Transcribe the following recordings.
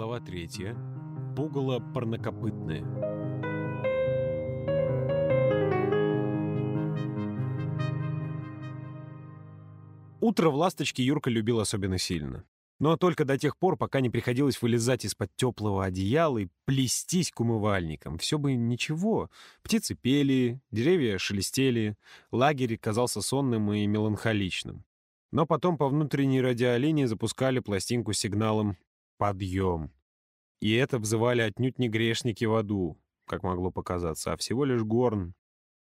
Глава 3. Пугало парнокопытное. Утро в «Ласточке» Юрка любил особенно сильно. Но только до тех пор, пока не приходилось вылезать из-под теплого одеяла и плестись к умывальникам. Все бы ничего. Птицы пели, деревья шелестели, лагерь казался сонным и меланхоличным. Но потом по внутренней радиолинии запускали пластинку с сигналом «Подъем». И это взывали отнюдь не грешники в аду, как могло показаться, а всего лишь горн.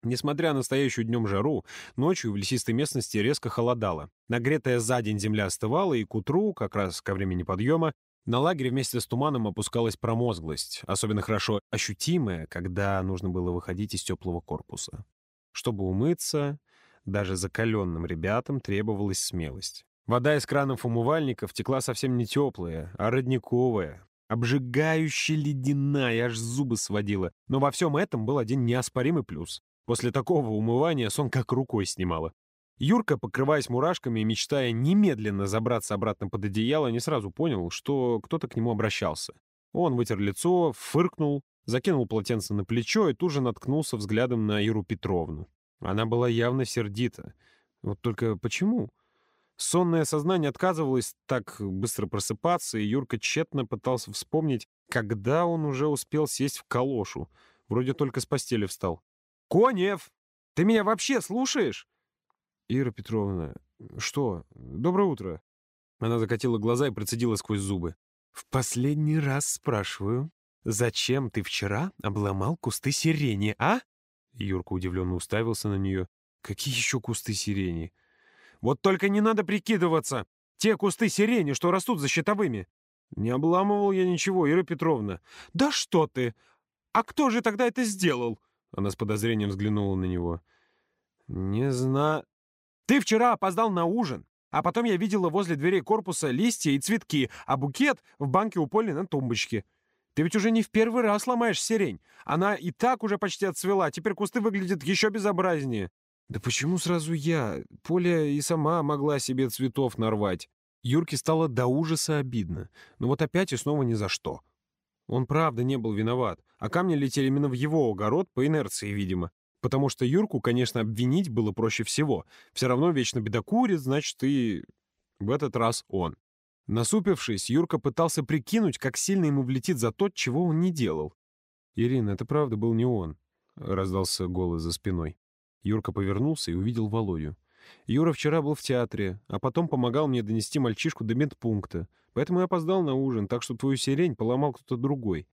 Несмотря на стоящую днем жару, ночью в лесистой местности резко холодало. Нагретая за день земля остывала, и к утру, как раз ко времени подъема, на лагере вместе с туманом опускалась промозглость, особенно хорошо ощутимая, когда нужно было выходить из теплого корпуса. Чтобы умыться, даже закаленным ребятам требовалась смелость. Вода из кранов умывальников текла совсем не теплая, а родниковая, обжигающе ледяная, аж зубы сводила. Но во всем этом был один неоспоримый плюс. После такого умывания сон как рукой снимала. Юрка, покрываясь мурашками и мечтая немедленно забраться обратно под одеяло, не сразу понял, что кто-то к нему обращался. Он вытер лицо, фыркнул, закинул полотенце на плечо и тут же наткнулся взглядом на Иру Петровну. Она была явно сердита. Вот только почему? Сонное сознание отказывалось так быстро просыпаться, и Юрка тщетно пытался вспомнить, когда он уже успел сесть в калошу. Вроде только с постели встал. «Конев! Ты меня вообще слушаешь?» «Ира Петровна, что? Доброе утро!» Она закатила глаза и процедила сквозь зубы. «В последний раз спрашиваю, зачем ты вчера обломал кусты сирени, а?» Юрка удивленно уставился на нее. «Какие еще кусты сирени?» «Вот только не надо прикидываться! Те кусты сирени, что растут за щитовыми!» «Не обламывал я ничего, Ира Петровна!» «Да что ты! А кто же тогда это сделал?» Она с подозрением взглянула на него. «Не знаю...» «Ты вчера опоздал на ужин, а потом я видела возле дверей корпуса листья и цветки, а букет в банке у Поли на тумбочке. Ты ведь уже не в первый раз ломаешь сирень. Она и так уже почти отцвела, теперь кусты выглядят еще безобразнее». «Да почему сразу я? Поля и сама могла себе цветов нарвать». Юрке стало до ужаса обидно. Но вот опять и снова ни за что. Он правда не был виноват, а камни летели именно в его огород по инерции, видимо. Потому что Юрку, конечно, обвинить было проще всего. Все равно вечно бедокурит, значит, и в этот раз он. Насупившись, Юрка пытался прикинуть, как сильно ему влетит за то, чего он не делал. «Ирина, это правда был не он», — раздался голос за спиной. Юрка повернулся и увидел Володю. Юра вчера был в театре, а потом помогал мне донести мальчишку до медпункта. Поэтому я опоздал на ужин, так что твою сирень поломал кто-то другой».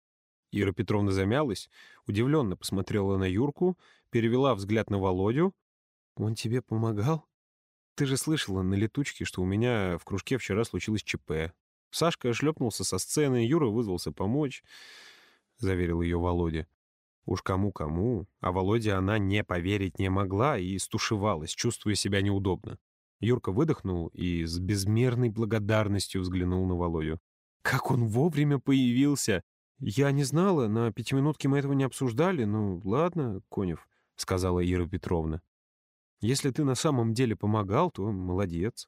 Ира Петровна замялась, удивленно посмотрела на Юрку, перевела взгляд на Володю. «Он тебе помогал? Ты же слышала на летучке, что у меня в кружке вчера случилось ЧП. Сашка шлепнулся со сцены, Юра вызвался помочь», — заверил ее Володя. Уж кому-кому, а Володе она не поверить не могла и стушевалась, чувствуя себя неудобно. Юрка выдохнул и с безмерной благодарностью взглянул на Володю. «Как он вовремя появился! Я не знала, на пятиминутке мы этого не обсуждали. Ну, ладно, Конев», — сказала Ира Петровна. «Если ты на самом деле помогал, то молодец.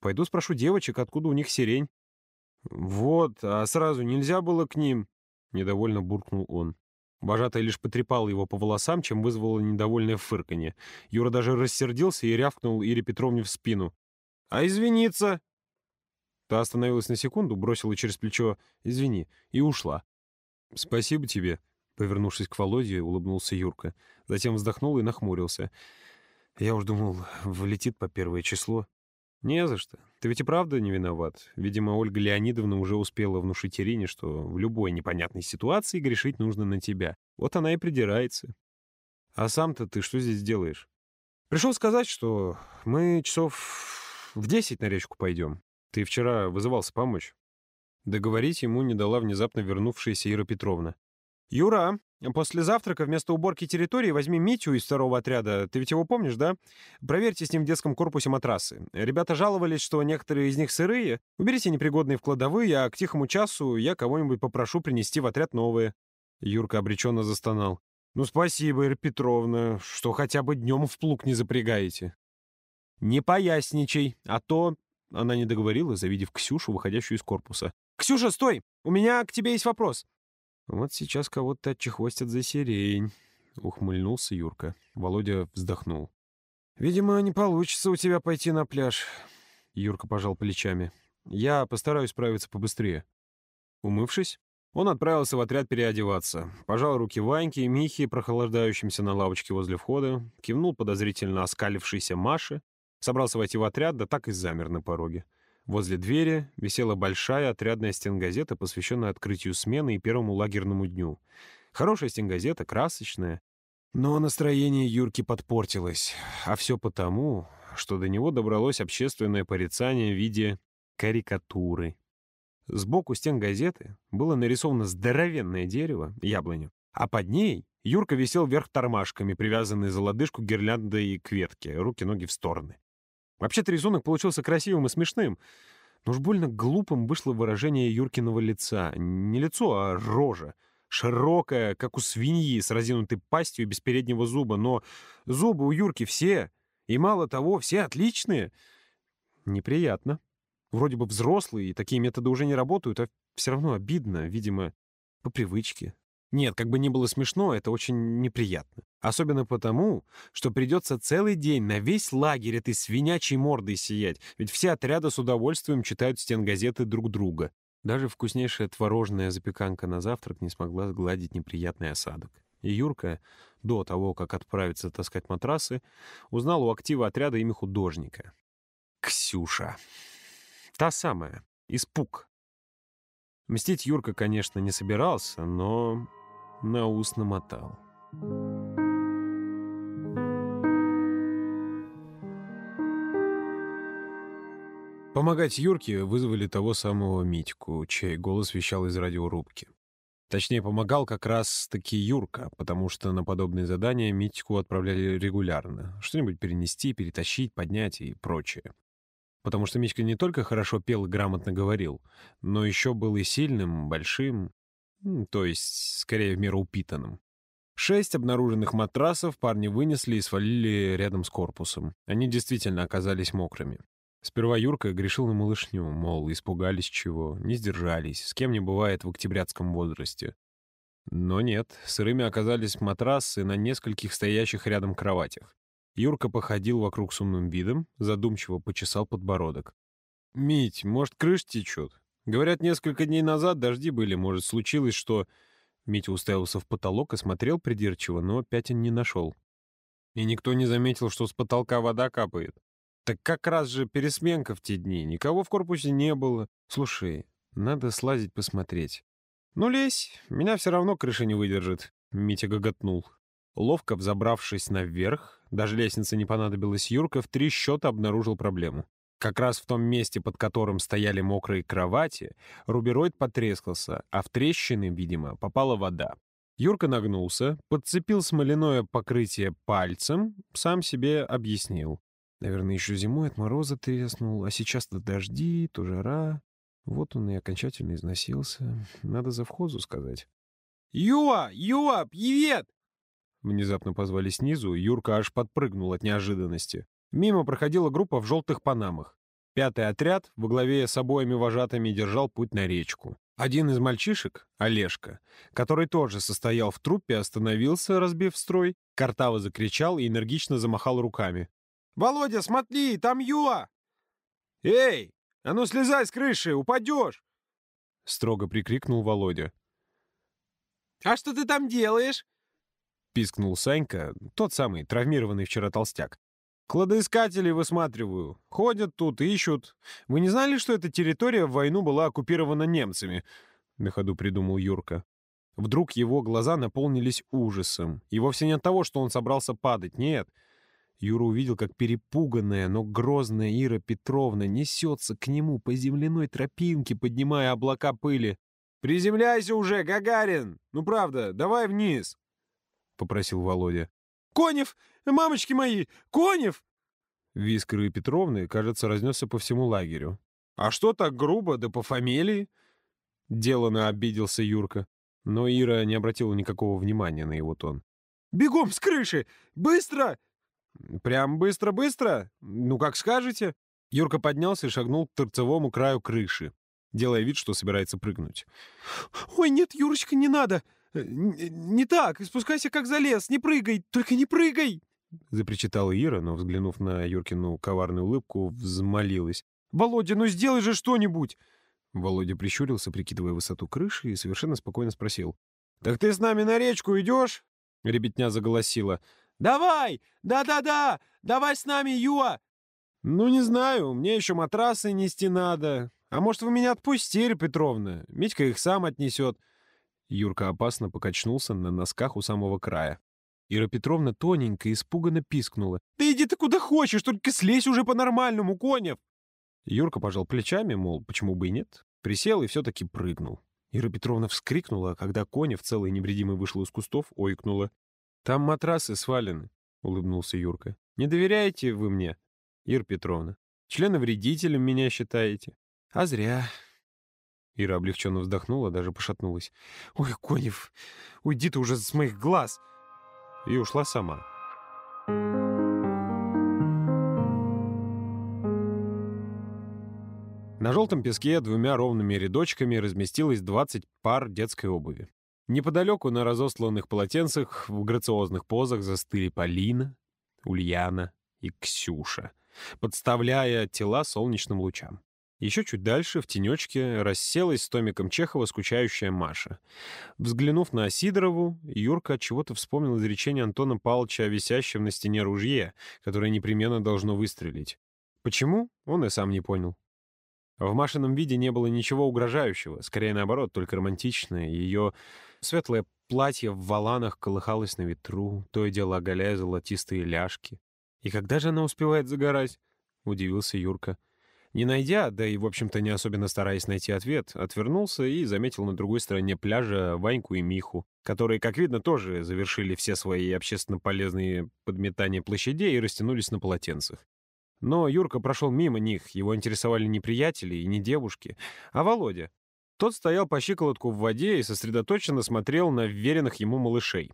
Пойду спрошу девочек, откуда у них сирень». «Вот, а сразу нельзя было к ним?» — недовольно буркнул он. Вожатая лишь потрепала его по волосам, чем вызвало недовольное фырканье. Юра даже рассердился и рявкнул Ире Петровне в спину. «А извиниться?» Та остановилась на секунду, бросила через плечо «извини» и ушла. «Спасибо тебе», — повернувшись к Володе, улыбнулся Юрка. Затем вздохнул и нахмурился. «Я уж думал, влетит по первое число». «Не за что. Ты ведь и правда не виноват. Видимо, Ольга Леонидовна уже успела внушить Ирине, что в любой непонятной ситуации грешить нужно на тебя. Вот она и придирается. А сам-то ты что здесь делаешь? Пришел сказать, что мы часов в десять на речку пойдем. Ты вчера вызывался помочь. Договорить ему не дала внезапно вернувшаяся Ира Петровна. «Юра, После завтрака вместо уборки территории возьми Митю из второго отряда. Ты ведь его помнишь, да? Проверьте с ним в детском корпусе матрасы. Ребята жаловались, что некоторые из них сырые. Уберите непригодные в кладовые, а к тихому часу я кого-нибудь попрошу принести в отряд новые». Юрка обреченно застонал. «Ну, спасибо, Ира Петровна, что хотя бы днем в плуг не запрягаете». «Не поясничай, а то Она не договорила, завидев Ксюшу, выходящую из корпуса. «Ксюша, стой! У меня к тебе есть вопрос!» «Вот сейчас кого-то отчехвостят за сирень», — ухмыльнулся Юрка. Володя вздохнул. «Видимо, не получится у тебя пойти на пляж». Юрка пожал плечами. «Я постараюсь справиться побыстрее». Умывшись, он отправился в отряд переодеваться, пожал руки Ваньке и Михе, прохлаждающимся на лавочке возле входа, кивнул подозрительно оскалившейся Маше, собрался войти в отряд, да так и замер на пороге. Возле двери висела большая отрядная стенгазета, посвященная открытию смены и первому лагерному дню. Хорошая стенгазета, красочная. Но настроение Юрки подпортилось. А все потому, что до него добралось общественное порицание в виде карикатуры. Сбоку стен газеты было нарисовано здоровенное дерево, яблоню, а под ней Юрка висел вверх тормашками, привязанный за лодыжку гирляндой к ветке, руки-ноги в стороны. Вообще-то рисунок получился красивым и смешным, но уж больно глупым вышло выражение Юркиного лица. Не лицо, а рожа. Широкая, как у свиньи, с разинутой пастью и без переднего зуба. Но зубы у Юрки все. И мало того, все отличные. Неприятно. Вроде бы взрослые, и такие методы уже не работают, а все равно обидно, видимо, по привычке. Нет, как бы ни было смешно, это очень неприятно. Особенно потому, что придется целый день на весь лагерь этой свинячей мордой сиять, ведь все отряды с удовольствием читают стенгазеты друг друга. Даже вкуснейшая творожная запеканка на завтрак не смогла сгладить неприятный осадок. И Юрка, до того, как отправиться таскать матрасы, узнал у актива отряда имя художника. Ксюша. Та самая. Испуг. Мстить Юрка, конечно, не собирался, но на ус намотал. Помогать Юрке вызвали того самого Митьку, чей голос вещал из радиорубки. Точнее, помогал как раз-таки Юрка, потому что на подобные задания Митьку отправляли регулярно. Что-нибудь перенести, перетащить, поднять и прочее потому что Митька не только хорошо пел и грамотно говорил, но еще был и сильным, большим, то есть, скорее, в меру упитанным. Шесть обнаруженных матрасов парни вынесли и свалили рядом с корпусом. Они действительно оказались мокрыми. Сперва Юрка грешил на малышню, мол, испугались чего, не сдержались, с кем не бывает в октябрятском возрасте. Но нет, сырыми оказались матрасы на нескольких стоящих рядом кроватях. Юрка походил вокруг с умным видом, задумчиво почесал подбородок. «Мить, может, крыш течет? Говорят, несколько дней назад дожди были, может, случилось, что...» Митя уставился в потолок и смотрел придирчиво, но пятен не нашел. И никто не заметил, что с потолка вода капает. Так как раз же пересменка в те дни, никого в корпусе не было. Слушай, надо слазить посмотреть. Ну, лезь, меня все равно крыша не выдержит. Митя гоготнул. Ловко взобравшись наверх, даже лестница не понадобилась, Юрка в три счета обнаружил проблему. Как раз в том месте, под которым стояли мокрые кровати, рубероид потрескался, а в трещины, видимо, попала вода. Юрка нагнулся, подцепил смоляное покрытие пальцем, сам себе объяснил. Наверное, еще зимой от мороза треснул, а сейчас-то дожди, то жара. Вот он и окончательно износился. Надо завхозу сказать. «Юа! Юа! Привет!» Внезапно позвали снизу, Юрка аж подпрыгнул от неожиданности. Мимо проходила группа в желтых панамах. Пятый отряд во главе с обоими вожатыми держал путь на речку. Один из мальчишек, Олежка, который тоже состоял в труппе, остановился, разбив строй, картаво закричал и энергично замахал руками. «Володя, смотри, там Юа!» «Эй, а ну слезай с крыши, упадешь!» Строго прикрикнул Володя. «А что ты там делаешь?» — пискнул Санька, тот самый, травмированный вчера толстяк. «Кладоискателей высматриваю. Ходят тут, ищут. Вы не знали, что эта территория в войну была оккупирована немцами?» — на ходу придумал Юрка. Вдруг его глаза наполнились ужасом. И вовсе не от того, что он собрался падать, нет. Юра увидел, как перепуганная, но грозная Ира Петровна несется к нему по земляной тропинке, поднимая облака пыли. «Приземляйся уже, Гагарин! Ну правда, давай вниз!» — попросил Володя. «Конев! Мамочки мои! Конев!» Виск Иры Петровны, кажется, разнесся по всему лагерю. «А что так грубо, да по фамилии?» Делано обиделся Юрка. Но Ира не обратила никакого внимания на его тон. «Бегом с крыши! Быстро!» «Прям быстро-быстро? Ну, как скажете?» Юрка поднялся и шагнул к торцевому краю крыши, делая вид, что собирается прыгнуть. «Ой, нет, Юрочка, не надо! Э, не так! Спускайся, как залез! Не прыгай! Только не прыгай!» Запричитала Ира, но, взглянув на Юркину коварную улыбку, взмолилась. «Володя, ну сделай же что-нибудь!» Володя прищурился, прикидывая высоту крыши, и совершенно спокойно спросил. «Так ты с нами на речку идешь?» Ребятня заголосила. «Давай! Да-да-да! Давай с нами, Юа!» «Ну, не знаю, мне еще матрасы нести надо. А может, вы меня отпустили, Петровна? Митька их сам отнесет». Юрка опасно покачнулся на носках у самого края. Ира Петровна тоненько испуганно пискнула. «Да иди ты куда хочешь, только слезь уже по-нормальному, Конев!» Юрка пожал плечами, мол, почему бы и нет. Присел и все-таки прыгнул. Ира Петровна вскрикнула, а когда Конев, целый невредимый, вышел из кустов, ойкнула. «Там матрасы свалены», — улыбнулся Юрка. «Не доверяете вы мне?» Ира Петровна. Членовредителем меня считаете. А зря. Ира облегченно вздохнула, даже пошатнулась. Ой, Конев, уйди ты уже с моих глаз. И ушла сама. На желтом песке двумя ровными рядочками разместилось 20 пар детской обуви. Неподалеку на разосланных полотенцах в грациозных позах застыли Полина, Ульяна и Ксюша — подставляя тела солнечным лучам. Еще чуть дальше, в тенечке, расселась с Томиком Чехова скучающая Маша. Взглянув на Сидорову, Юрка от чего-то вспомнил изречение Антона Павловича о висящем на стене ружье, которое непременно должно выстрелить. Почему, он и сам не понял. В Машином виде не было ничего угрожающего, скорее наоборот, только романтичное. Ее светлое платье в валанах колыхалось на ветру, то и дело оголяя золотистые ляжки. «И когда же она успевает загорать?» — удивился Юрка. Не найдя, да и, в общем-то, не особенно стараясь найти ответ, отвернулся и заметил на другой стороне пляжа Ваньку и Миху, которые, как видно, тоже завершили все свои общественно полезные подметания площадей и растянулись на полотенцах. Но Юрка прошел мимо них, его интересовали не приятели и не девушки, а Володя. Тот стоял по щиколотку в воде и сосредоточенно смотрел на вверенных ему малышей.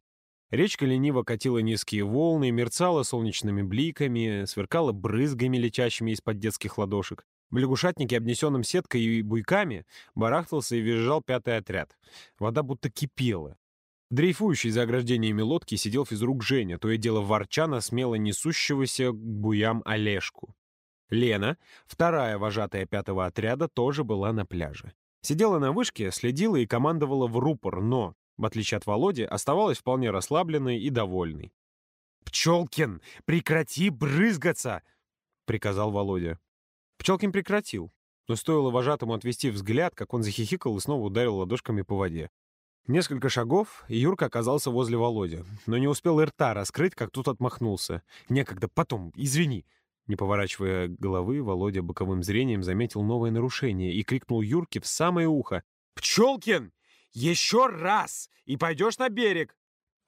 Речка лениво катила низкие волны, мерцала солнечными бликами, сверкала брызгами, летящими из-под детских ладошек. В лягушатнике, обнесенном сеткой и буйками, барахтался и визжал пятый отряд. Вода будто кипела. Дрейфующий за ограждениями лодки сидел физрук Женя, то и дело ворча на смело несущегося к буям Олежку. Лена, вторая вожатая пятого отряда, тоже была на пляже. Сидела на вышке, следила и командовала в рупор, но в отличие от Володи, оставалась вполне расслабленной и довольной. «Пчелкин, прекрати брызгаться!» — приказал Володя. Пчелкин прекратил, но стоило вожатому отвести взгляд, как он захихикал и снова ударил ладошками по воде. Несколько шагов, и Юрка оказался возле Володи, но не успел и рта раскрыть, как тут отмахнулся. «Некогда, потом, извини!» Не поворачивая головы, Володя боковым зрением заметил новое нарушение и крикнул Юрке в самое ухо. «Пчелкин, еще раз! И пойдешь на берег!»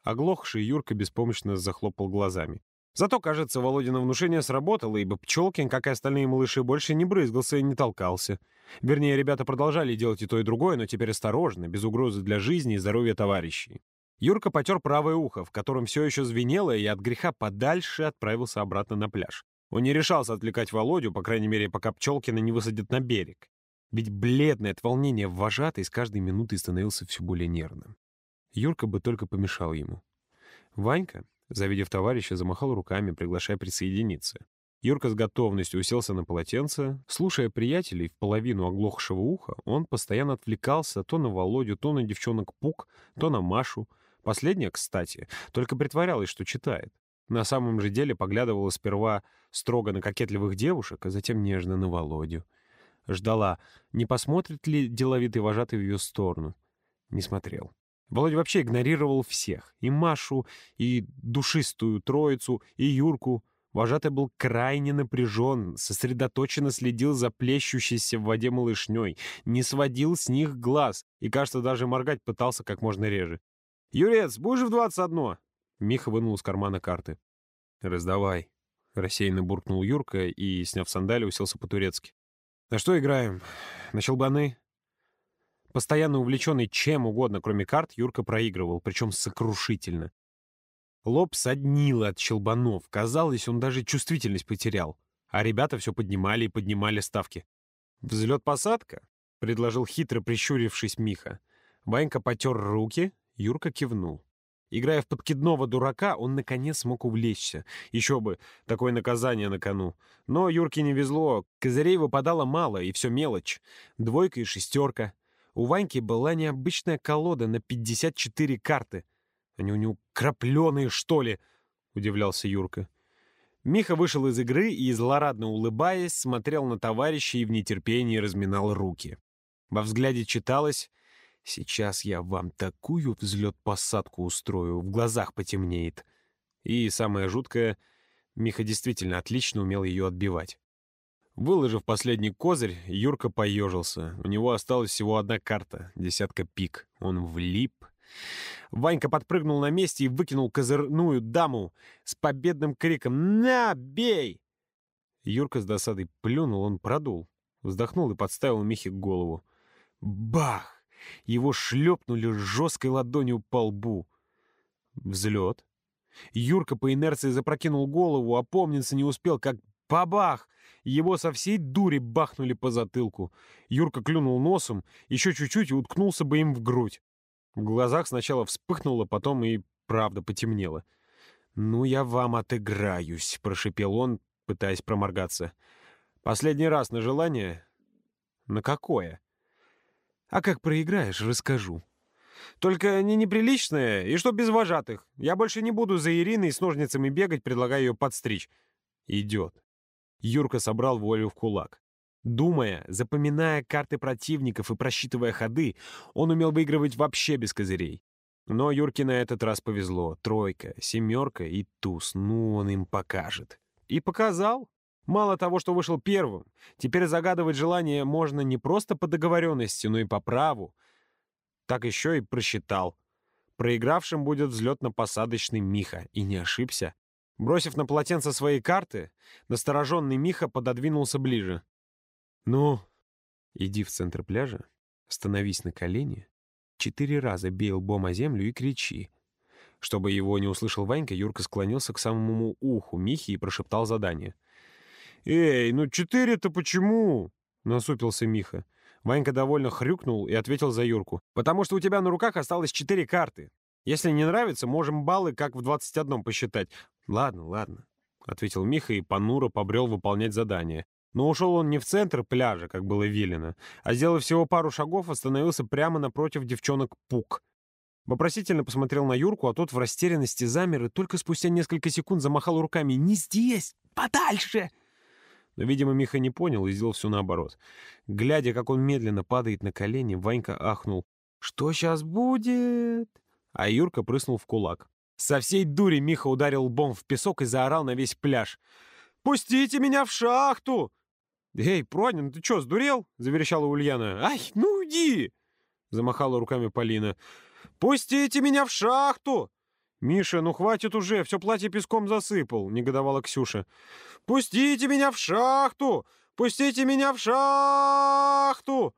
Оглохший Юрка беспомощно захлопал глазами. Зато, кажется, Володина внушение сработало, ибо Пчелкин, как и остальные малыши, больше не брызгался и не толкался. Вернее, ребята продолжали делать и то, и другое, но теперь осторожно, без угрозы для жизни и здоровья товарищей. Юрка потер правое ухо, в котором все еще звенело, и от греха подальше отправился обратно на пляж. Он не решался отвлекать Володю, по крайней мере, пока Пчелкина не высадят на берег. Ведь бледный от волнения вожатый с каждой минутой становился все более нервным. Юрка бы только помешал ему. Ванька, завидев товарища, замахал руками, приглашая присоединиться. Юрка с готовностью уселся на полотенце. Слушая приятелей в половину оглохшего уха, он постоянно отвлекался то на Володю, то на девчонок Пук, то на Машу. Последняя, кстати, только притворялась, что читает. На самом же деле поглядывала сперва строго на кокетливых девушек, а затем нежно на Володю. Ждала, не посмотрит ли деловитый вожатый в ее сторону. Не смотрел. Володя вообще игнорировал всех. И Машу, и душистую троицу, и Юрку. Вожатый был крайне напряжен, сосредоточенно следил за плещущейся в воде малышней, не сводил с них глаз и, кажется, даже моргать пытался как можно реже. «Юрец, будешь в двадцать одно?» Миха вынул из кармана карты. «Раздавай», — рассеянно буркнул Юрка и, сняв сандали, уселся по-турецки. На что играем? На щелбаны? Постоянно увлеченный чем угодно, кроме карт, Юрка проигрывал, причем сокрушительно. Лоб соднило от щелбанов. Казалось, он даже чувствительность потерял. а ребята все поднимали и поднимали ставки. «Взлет-посадка?» — предложил хитро прищурившись Миха. Ванька потер руки, Юрка кивнул. Играя в подкидного дурака, он наконец смог увлечься. Еще бы, такое наказание на кону. Но Юрке не везло, козырей выпадало мало, и все мелочь. Двойка и шестерка. У Ваньки была необычная колода на 54 карты. Они у него крапленые, что ли? Удивлялся Юрка. Миха вышел из игры и, злорадно улыбаясь, смотрел на товарища и в нетерпении разминал руки. Во взгляде читалось «Сейчас я вам такую взлет-посадку устрою, в глазах потемнеет». И самое жуткое, Миха действительно отлично умел ее отбивать. Выложив последний козырь, Юрка поежился. У него осталась всего одна карта — десятка пик. Он влип. Ванька подпрыгнул на месте и выкинул козырную даму с победным криком «На, бей!». Юрка с досадой плюнул, он продул. Вздохнул и подставил Михе голову. Бах! Его шлепнули жесткой ладонью по лбу. Взлет. Юрка по инерции запрокинул голову, опомниться не успел, как бабах! Его со всей дури бахнули по затылку. Юрка клюнул носом, еще чуть-чуть и уткнулся бы им в грудь. В глазах сначала вспыхнуло, потом и правда потемнело. «Ну, я вам отыграюсь», — прошипел он, пытаясь проморгаться. «Последний раз на желание?» «На какое?» «А как проиграешь, расскажу». «Только не неприличное, и что без вожатых. Я больше не буду за Ириной с ножницами бегать, предлагая ее подстричь». «Идет». Юрка собрал волю в кулак. Думая, запоминая карты противников и просчитывая ходы, он умел выигрывать вообще без козырей. Но Юрке на этот раз повезло. Тройка, семерка и туз. Ну, он им покажет. И показал. Мало того, что вышел первым, теперь загадывать желание можно не просто по договоренности, но и по праву. Так еще и просчитал. Проигравшим будет взлетно-посадочный Миха. И не ошибся. Бросив на полотенце свои карты, настороженный Миха пододвинулся ближе. «Ну, иди в центр пляжа, становись на колени, четыре раза бей лбом о землю и кричи». Чтобы его не услышал Ванька, Юрка склонился к самому уху Михи и прошептал задание. «Эй, ну четыре-то почему?» — насупился Миха. Ванька довольно хрюкнул и ответил за Юрку. «Потому что у тебя на руках осталось четыре карты. Если не нравится, можем баллы как в двадцать одном посчитать». «Ладно, ладно», — ответил Миха и понуро побрел выполнять задание. Но ушел он не в центр пляжа, как было велено, а, сделав всего пару шагов, остановился прямо напротив девчонок Пук. Вопросительно посмотрел на Юрку, а тот в растерянности замер и только спустя несколько секунд замахал руками. «Не здесь! Подальше!» Но, видимо, Миха не понял и сделал все наоборот. Глядя, как он медленно падает на колени, Ванька ахнул. «Что сейчас будет?» А Юрка прыснул в кулак. Со всей дури Миха ударил лбом в песок и заорал на весь пляж. «Пустите меня в шахту! «Эй, Пронин, ты что, сдурел?» — заверещала Ульяна. «Ай, ну уйди!» — замахала руками Полина. «Пустите меня в шахту!» «Миша, ну хватит уже, все платье песком засыпал», — негодовала Ксюша. «Пустите меня в шахту! Пустите меня в шахту!»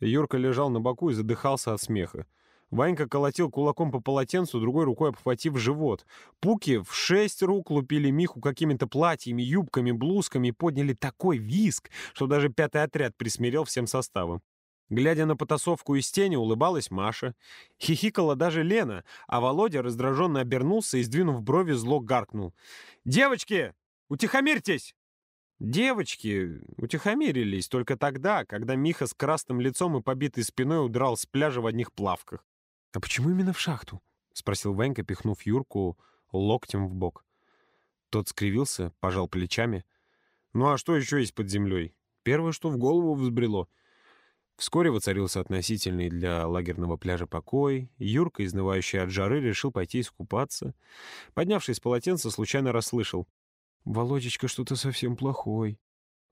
Юрка лежал на боку и задыхался от смеха. Ванька колотил кулаком по полотенцу, другой рукой обхватив живот. Пуки в шесть рук лупили Миху какими-то платьями, юбками, блузками и подняли такой виск, что даже пятый отряд присмирел всем составом. Глядя на потасовку из тени, улыбалась Маша. Хихикала даже Лена, а Володя раздраженно обернулся и, сдвинув брови, зло гаркнул. «Девочки, утихомирьтесь!» Девочки утихомирились только тогда, когда Миха с красным лицом и побитой спиной удрал с пляжа в одних плавках. «А почему именно в шахту?» — спросил Ванька, пихнув Юрку локтем в бок. Тот скривился, пожал плечами. «Ну а что еще есть под землей? Первое, что в голову взбрело». Вскоре воцарился относительный для лагерного пляжа покой. Юрка, изнывающий от жары, решил пойти искупаться. Поднявшись с полотенца, случайно расслышал. «Володечка что-то совсем плохой».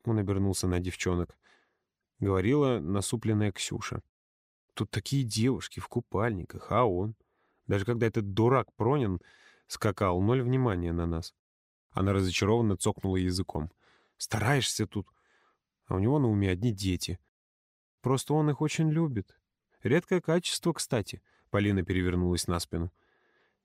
Он обернулся на девчонок. Говорила насупленная Ксюша. Тут такие девушки в купальниках, а он... Даже когда этот дурак Пронин скакал, ноль внимания на нас. Она разочарованно цокнула языком. «Стараешься тут, а у него на уме одни дети. Просто он их очень любит. Редкое качество, кстати». Полина перевернулась на спину.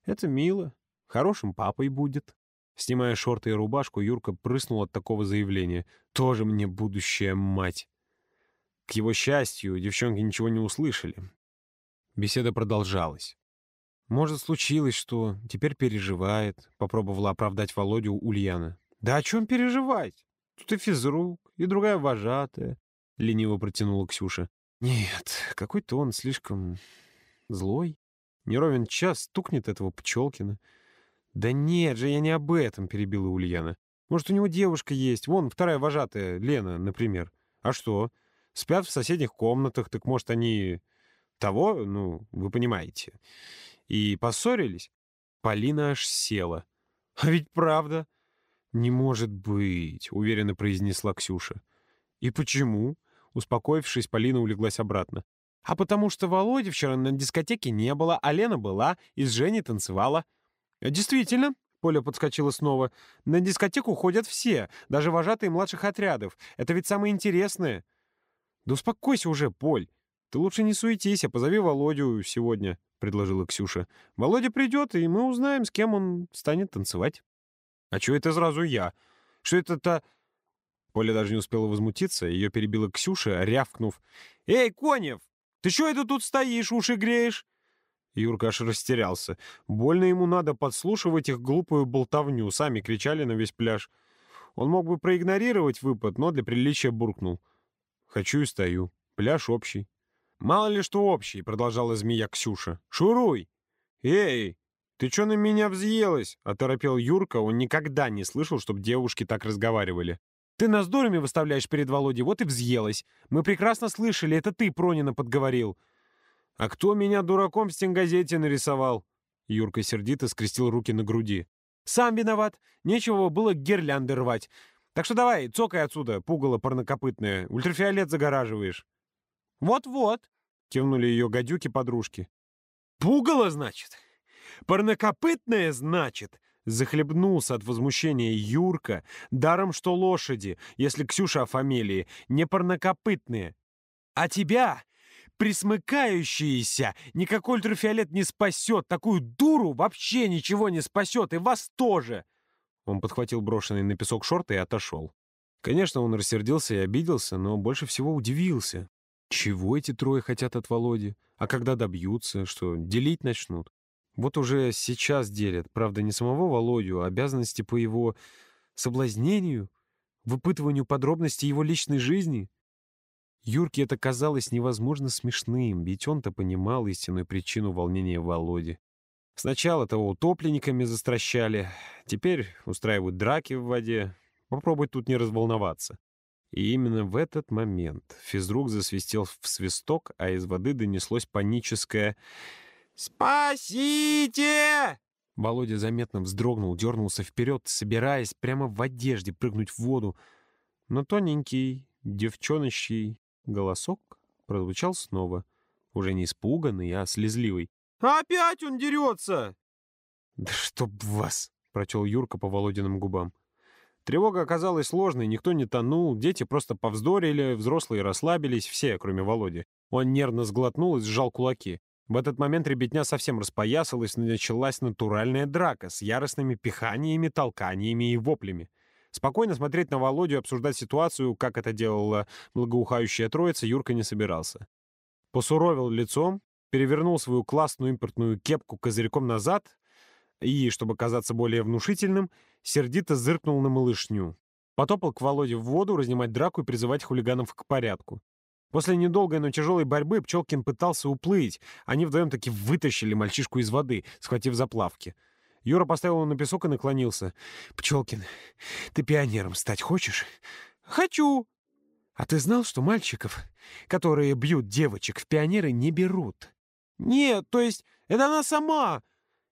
«Это мило. Хорошим папой будет». Снимая шорты и рубашку, Юрка прыснул от такого заявления. «Тоже мне будущая мать!» К его счастью, девчонки ничего не услышали. Беседа продолжалась. «Может, случилось, что теперь переживает», — попробовала оправдать Володю Ульяна. «Да о чем переживать? Тут и физрук, и другая вожатая», — лениво протянула Ксюша. «Нет, какой-то он слишком злой. Не ровен час стукнет этого Пчелкина. «Да нет же, я не об этом», — перебила Ульяна. «Может, у него девушка есть, вон вторая вожатая, Лена, например. А что? Спят в соседних комнатах, так может, они того, ну, вы понимаете. И поссорились?» Полина аж села. «А ведь правда». «Не может быть», — уверенно произнесла Ксюша. «И почему?» Успокоившись, Полина улеглась обратно. «А потому что Володи вчера на дискотеке не было, а Лена была и с Женей танцевала». Э, «Действительно», — Поля подскочила снова, — «на дискотеку ходят все, даже вожатые младших отрядов. Это ведь самое интересное». «Да успокойся уже, Поль. Ты лучше не суетись, а позови Володю сегодня», — предложила Ксюша. «Володя придет, и мы узнаем, с кем он станет танцевать». «А чего это сразу я? Что это-то...» Поля даже не успела возмутиться, ее перебила Ксюша, рявкнув. «Эй, Конев, ты что это тут стоишь, уши греешь?» Юрка аж растерялся. Больно ему надо подслушивать их глупую болтовню. Сами кричали на весь пляж. Он мог бы проигнорировать выпад, но для приличия буркнул. «Хочу и стою. Пляж общий». «Мало ли что общий», — продолжала змея Ксюша. «Шуруй!» «Эй, ты чё на меня взъелась?» — оторопел Юрка. Он никогда не слышал, чтобы девушки так разговаривали. «Ты нас дурами выставляешь перед Володей, вот и взъелась. Мы прекрасно слышали, это ты Пронина подговорил. «А кто меня дураком в стенгазете нарисовал?» Юрка сердито скрестил руки на груди. «Сам виноват. Нечего было гирлянды рвать. Так что давай, цокай отсюда, пугало парнокопытное. Ультрафиолет загораживаешь». «Вот-вот», — кивнули ее гадюки-подружки. «Пугало, значит? Парнокопытное, значит?» Захлебнулся от возмущения Юрка, даром что лошади, если Ксюша о фамилии, не парнокопытные. «А тебя присмыкающиеся. Никакой ультрафиолет не спасет. Такую дуру вообще ничего не спасет. И вас тоже. Он подхватил брошенный на песок шорты и отошел. Конечно, он рассердился и обиделся, но больше всего удивился. Чего эти трое хотят от Володи? А когда добьются, что делить начнут? Вот уже сейчас делят, правда, не самого Володю, а обязанности по его соблазнению, выпытыванию подробностей его личной жизни. Юрке это казалось невозможно смешным, ведь он-то понимал истинную причину волнения Володи. Сначала того утопленниками застращали, теперь устраивают драки в воде. Попробуй тут не разволноваться. И именно в этот момент физрук засвистел в свисток, а из воды донеслось паническое «Спасите!» Володя заметно вздрогнул, дернулся вперед, собираясь прямо в одежде прыгнуть в воду. Но тоненький, девчоночий Голосок прозвучал снова, уже не испуганный, а слезливый. «Опять он дерется!» «Да чтоб вас!» — прочел Юрка по Володиным губам. Тревога оказалась сложной, никто не тонул, дети просто повздорили, взрослые расслабились, все, кроме Володи. Он нервно сглотнул и сжал кулаки. В этот момент ребятня совсем распоясалась, началась натуральная драка с яростными пиханиями, толканиями и воплями. Спокойно смотреть на Володю и обсуждать ситуацию, как это делала благоухающая троица, Юрка не собирался. Посуровил лицом, перевернул свою классную импортную кепку козырьком назад и, чтобы казаться более внушительным, сердито зыркнул на малышню. Потопал к Володе в воду, разнимать драку и призывать хулиганов к порядку. После недолгой, но тяжелой борьбы Пчелкин пытался уплыть. Они вдвоем таки вытащили мальчишку из воды, схватив заплавки. Юра поставил его на песок и наклонился. «Пчелкин, ты пионером стать хочешь?» «Хочу!» «А ты знал, что мальчиков, которые бьют девочек, в пионеры не берут?» «Нет, то есть это она сама!»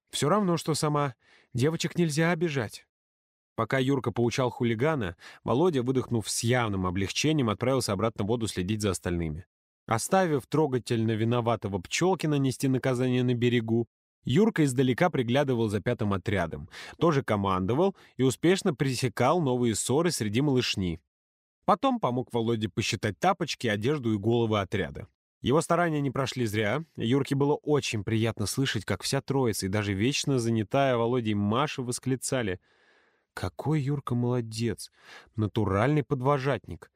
«Все равно, что сама. Девочек нельзя обижать». Пока Юрка поучал хулигана, Володя, выдохнув с явным облегчением, отправился обратно в воду следить за остальными. Оставив трогательно виноватого Пчелкина нести наказание на берегу, Юрка издалека приглядывал за пятым отрядом, тоже командовал и успешно пресекал новые ссоры среди малышни. Потом помог Володе посчитать тапочки, одежду и головы отряда. Его старания не прошли зря. Юрке было очень приятно слышать, как вся троица и даже вечно занятая Володей Маша восклицали. Какой Юрка молодец! Натуральный подвожатник.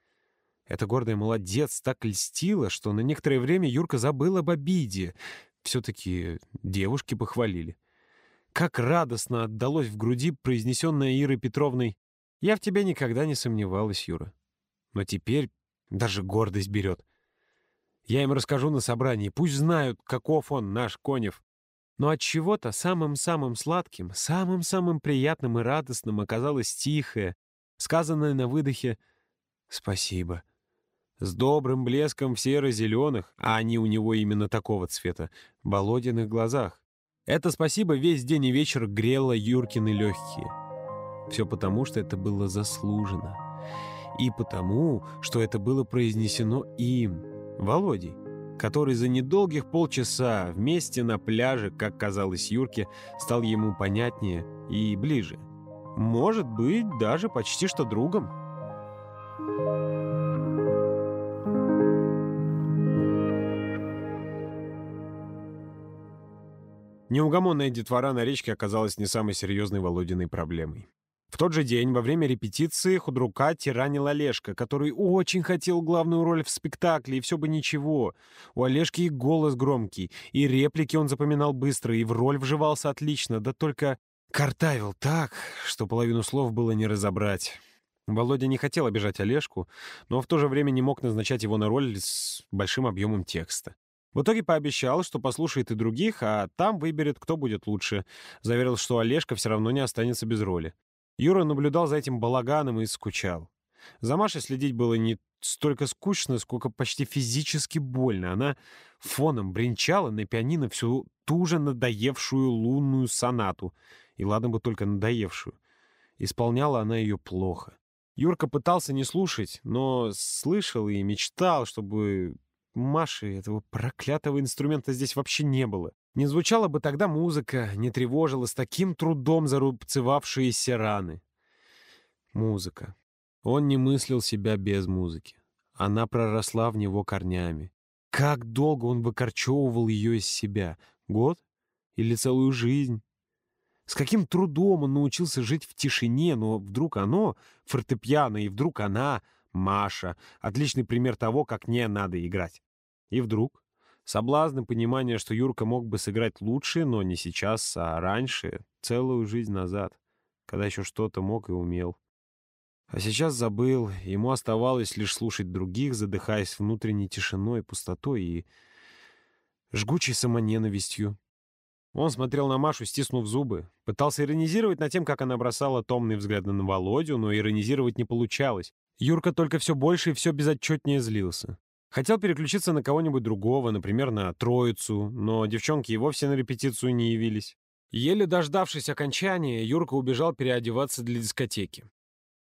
Эта гордая молодец так льстила, что на некоторое время Юрка забыл об обиде. Все-таки девушки похвалили. Как радостно отдалось в груди произнесенное Ирой Петровной «Я в тебе никогда не сомневалась, Юра». Но теперь даже гордость берет. Я им расскажу на собрании, пусть знают, каков он, наш Конев. Но от чего-то самым-самым сладким, самым-самым приятным и радостным оказалось тихое, сказанное на выдохе «Спасибо». С добрым блеском в серо-зеленых, а они у него именно такого цвета, болотяных глазах. Это спасибо весь день и вечер грело Юркины легкие. Все потому, что это было заслужено. И потому, что это было произнесено им, Володей, который за недолгих полчаса вместе на пляже, как казалось Юрке, стал ему понятнее и ближе. Может быть, даже почти что другом. Неугомонная детвора на речке оказалась не самой серьезной Володиной проблемой. В тот же день, во время репетиции, худрука тиранил Олежка, который очень хотел главную роль в спектакле, и все бы ничего. У Олежки и голос громкий, и реплики он запоминал быстро, и в роль вживался отлично, да только картавил так, что половину слов было не разобрать. Володя не хотел обижать Олежку, но в то же время не мог назначать его на роль с большим объемом текста. В итоге пообещал, что послушает и других, а там выберет, кто будет лучше. Заверил, что Олежка все равно не останется без роли. Юра наблюдал за этим балаганом и скучал. За Машей следить было не столько скучно, сколько почти физически больно. Она фоном бренчала на пианино всю ту же надоевшую лунную сонату. И ладно бы только надоевшую. Исполняла она ее плохо. Юрка пытался не слушать, но слышал и мечтал, чтобы Маши этого проклятого инструмента здесь вообще не было. Не звучала бы тогда музыка, не тревожила с таким трудом зарубцевавшиеся раны. Музыка. Он не мыслил себя без музыки. Она проросла в него корнями. Как долго он выкорчевывал ее из себя? Год? Или целую жизнь? С каким трудом он научился жить в тишине, но вдруг оно, фортепиано, и вдруг она, Маша, отличный пример того, как не надо играть. И вдруг, соблазн и понимание, что Юрка мог бы сыграть лучше, но не сейчас, а раньше, целую жизнь назад, когда еще что-то мог и умел. А сейчас забыл, ему оставалось лишь слушать других, задыхаясь внутренней тишиной, пустотой и жгучей самоненавистью. Он смотрел на Машу, стиснув зубы. Пытался иронизировать над тем, как она бросала томные взгляды на Володю, но иронизировать не получалось. Юрка только все больше и все безотчетнее злился. Хотел переключиться на кого-нибудь другого, например, на Троицу, но девчонки и вовсе на репетицию не явились. Еле дождавшись окончания, Юрка убежал переодеваться для дискотеки.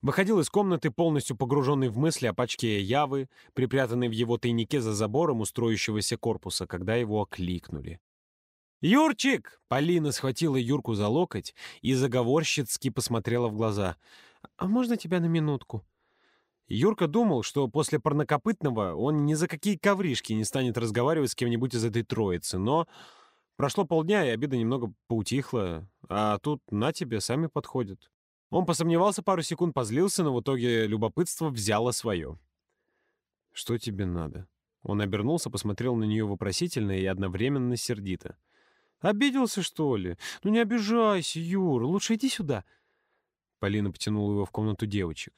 Выходил из комнаты, полностью погруженный в мысли о пачке Явы, припрятанной в его тайнике за забором устроившегося корпуса, когда его окликнули. «Юрчик!» — Полина схватила Юрку за локоть и заговорщицки посмотрела в глаза. «А можно тебя на минутку?» Юрка думал, что после парнокопытного он ни за какие ковришки не станет разговаривать с кем-нибудь из этой троицы, но прошло полдня, и обида немного поутихла, а тут на тебе сами подходят. Он посомневался пару секунд, позлился, но в итоге любопытство взяло свое. «Что тебе надо?» Он обернулся, посмотрел на нее вопросительно и одновременно сердито. «Обиделся, что ли? Ну не обижайся, Юр, лучше иди сюда». Полина потянула его в комнату девочек.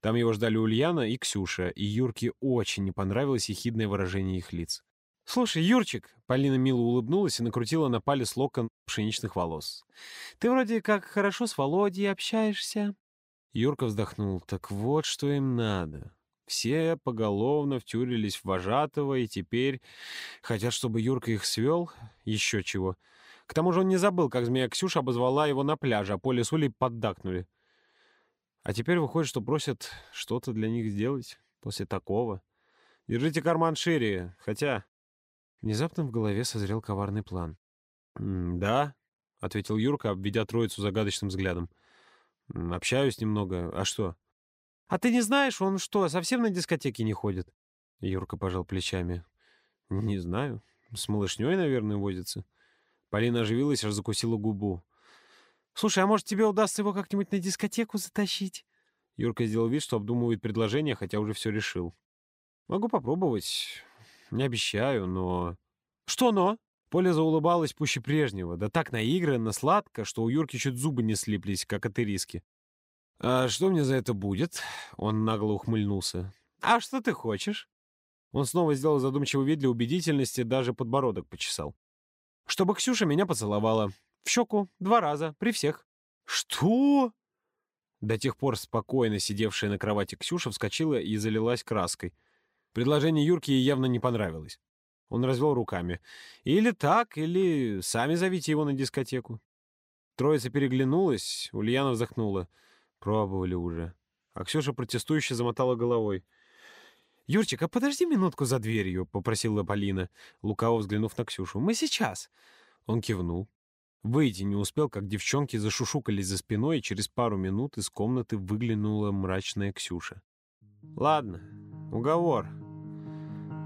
Там его ждали Ульяна и Ксюша, и Юрке очень не понравилось ехидное выражение их лиц. «Слушай, Юрчик!» — Полина мило улыбнулась и накрутила на палец локон пшеничных волос. «Ты вроде как хорошо с Володей общаешься». Юрка вздохнул. «Так вот, что им надо. Все поголовно втюрились в вожатого, и теперь хотят, чтобы Юрка их свел. Еще чего. К тому же он не забыл, как змея Ксюша обозвала его на пляже, а Поле с Улей поддакнули. А теперь выходит, что просят что-то для них сделать после такого. Держите карман шире, хотя... Внезапно в голове созрел коварный план. «Да», — ответил Юрка, обведя троицу загадочным взглядом. «Общаюсь немного. А что?» «А ты не знаешь, он что, совсем на дискотеке не ходит?» Юрка пожал плечами. «Не знаю. С малышней, наверное, возится». Полина оживилась, аж закусила губу. Слушай, а может, тебе удастся его как-нибудь на дискотеку затащить? Юрка сделал вид, что обдумывает предложение, хотя уже все решил. Могу попробовать. Не обещаю, но... Что но? Поля заулыбалась пуще прежнего, да так наигранно, сладко, что у Юрки чуть зубы не слиплись, как от ириски. «А что мне за это будет?» Он нагло ухмыльнулся. «А что ты хочешь?» Он снова сделал задумчивый вид для убедительности, даже подбородок почесал. «Чтобы Ксюша меня поцеловала. В щеку. Два раза. При всех». «Что?» До тех пор спокойно сидевшая на кровати Ксюша вскочила и залилась краской. Предложение Юрки ей явно не понравилось. Он развел руками. «Или так, или сами зовите его на дискотеку». Троица переглянулась, Ульяна вздохнула. «Пробовали уже». А Ксюша протестующе замотала головой. «Юрчик, а подожди минутку за дверью», — попросила Полина, лукаво взглянув на Ксюшу. «Мы сейчас». Он кивнул. Выйти не успел, как девчонки зашушукались за спиной, и через пару минут из комнаты выглянула мрачная Ксюша. «Ладно, уговор»,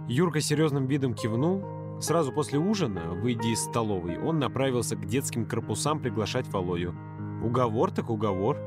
Юрка серьезным видом кивнул. Сразу после ужина, выйдя из столовой, он направился к детским корпусам приглашать Володю. Уговор так уговор.